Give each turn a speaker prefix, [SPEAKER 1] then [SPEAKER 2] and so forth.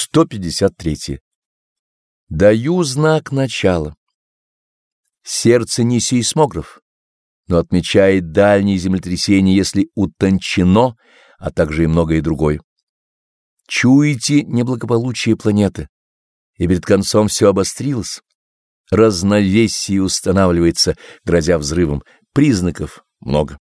[SPEAKER 1] 153. Даю знак начала. Сердце не сейсмограф, но отмечает дальние землетрясения, если утончено, а также и многое другое. Чуете неблагополучие планеты, и перед концом все обострилось. Разновесие устанавливается, грозя взрывом, признаков много.